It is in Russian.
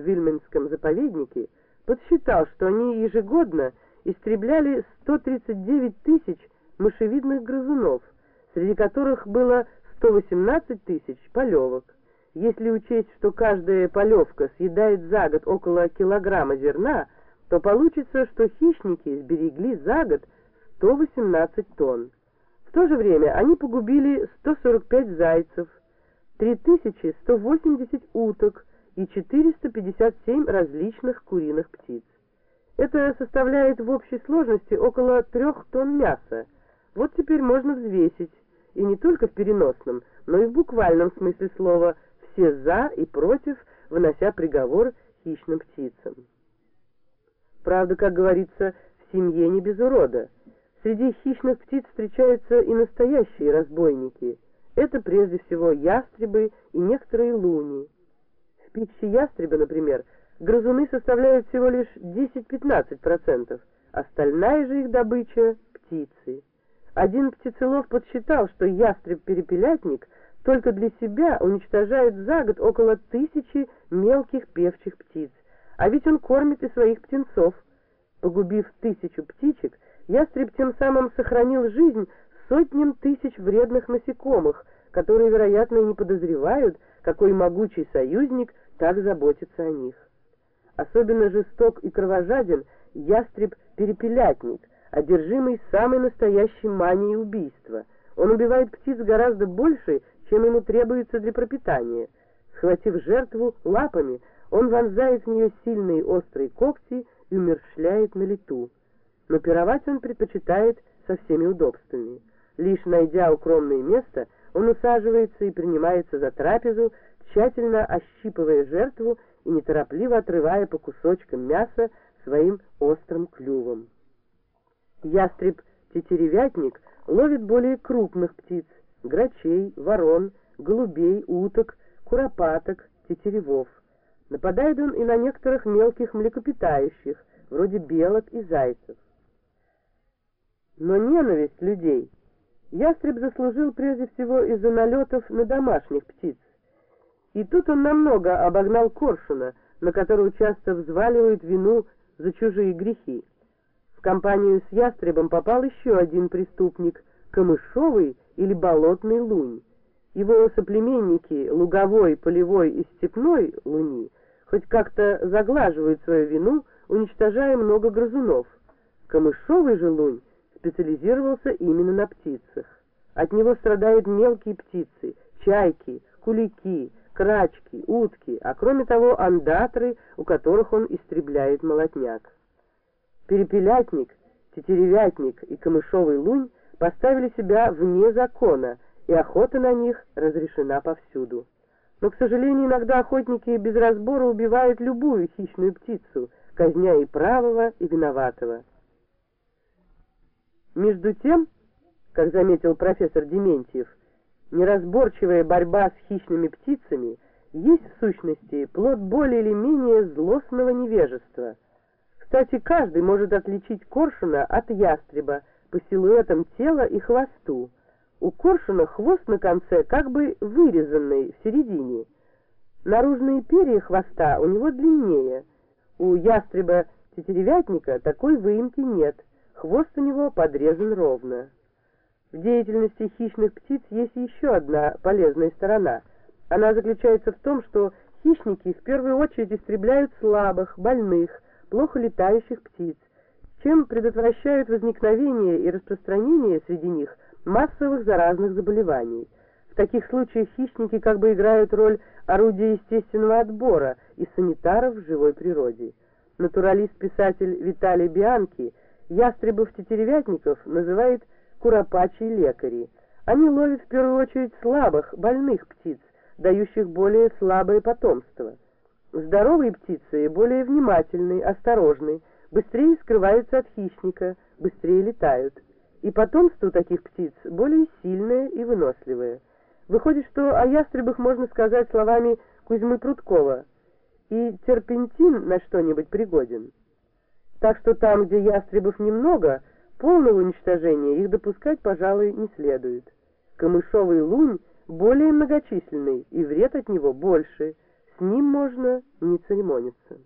Вильменском заповеднике подсчитал, что они ежегодно истребляли 139 тысяч мышевидных грызунов, среди которых было 118 тысяч полевок. Если учесть, что каждая полевка съедает за год около килограмма зерна, то получится, что хищники сберегли за год 118 тонн. В то же время они погубили 145 зайцев, 3180 уток и 457 различных куриных птиц. Это составляет в общей сложности около трех тонн мяса. Вот теперь можно взвесить, и не только в переносном, но и в буквальном смысле слова, все «за» и «против», вынося приговор хищным птицам. Правда, как говорится, в семье не без урода. Среди хищных птиц встречаются и настоящие разбойники. Это прежде всего ястребы и некоторые луни. Пище ястреба, например, грызуны составляют всего лишь 10-15%, остальная же их добыча – птицы. Один птицелов подсчитал, что ястреб-перепелятник только для себя уничтожает за год около тысячи мелких певчих птиц, а ведь он кормит и своих птенцов. Погубив тысячу птичек, ястреб тем самым сохранил жизнь сотням тысяч вредных насекомых, которые, вероятно, не подозревают, какой могучий союзник так заботится о них. Особенно жесток и кровожаден ястреб-перепелятник, одержимый самой настоящей манией убийства. Он убивает птиц гораздо больше, чем ему требуется для пропитания. Схватив жертву лапами, он вонзает в нее сильные острые когти и умершляет на лету. Но пировать он предпочитает со всеми удобствами. Лишь найдя укромное место, он усаживается и принимается за трапезу, тщательно ощипывая жертву и неторопливо отрывая по кусочкам мяса своим острым клювом. Ястреб-тетеревятник ловит более крупных птиц, грачей, ворон, голубей, уток, куропаток, тетеревов. Нападает он и на некоторых мелких млекопитающих, вроде белок и зайцев. Но ненависть людей ястреб заслужил прежде всего из-за налетов на домашних птиц. И тут он намного обогнал коршуна, на которого часто взваливают вину за чужие грехи. В компанию с ястребом попал еще один преступник — камышовый или болотный лунь. Его соплеменники, луговой, полевой и степной луни, хоть как-то заглаживают свою вину, уничтожая много грызунов. Камышовый же лунь специализировался именно на птицах. От него страдают мелкие птицы, чайки, кулики, крачки, утки, а кроме того андатры, у которых он истребляет молотняк. Перепелятник, тетеревятник и камышовый лунь поставили себя вне закона, и охота на них разрешена повсюду. Но, к сожалению, иногда охотники без разбора убивают любую хищную птицу, казня и правого, и виноватого. Между тем, как заметил профессор Дементьев, неразборчивая борьба с хищными птицами есть в сущности плод более или менее злостного невежества – кстати, каждый может отличить коршуна от ястреба по силуэтам тела и хвосту. У коршуна хвост на конце как бы вырезанный в середине. Наружные перья хвоста у него длиннее. У ястреба-тетеревятника такой выемки нет, хвост у него подрезан ровно. В деятельности хищных птиц есть еще одна полезная сторона. Она заключается в том, что хищники в первую очередь истребляют слабых, больных, плохо летающих птиц, чем предотвращают возникновение и распространение среди них массовых заразных заболеваний. В таких случаях хищники как бы играют роль орудия естественного отбора и санитаров в живой природе. Натуралист-писатель Виталий Бианки ястребов-тетеревятников называет куропачьи лекари. Они ловят в первую очередь слабых, больных птиц, дающих более слабое потомство. Здоровые птицы более внимательны, осторожны, быстрее скрываются от хищника, быстрее летают. И потомство таких птиц более сильное и выносливое. Выходит, что о ястребах можно сказать словами Кузьмы Прудкова «И терпентин на что-нибудь пригоден». Так что там, где ястребов немного, полного уничтожения их допускать, пожалуй, не следует. Камышовый лунь более многочисленный, и вред от него больше – с ним можно не церемониться.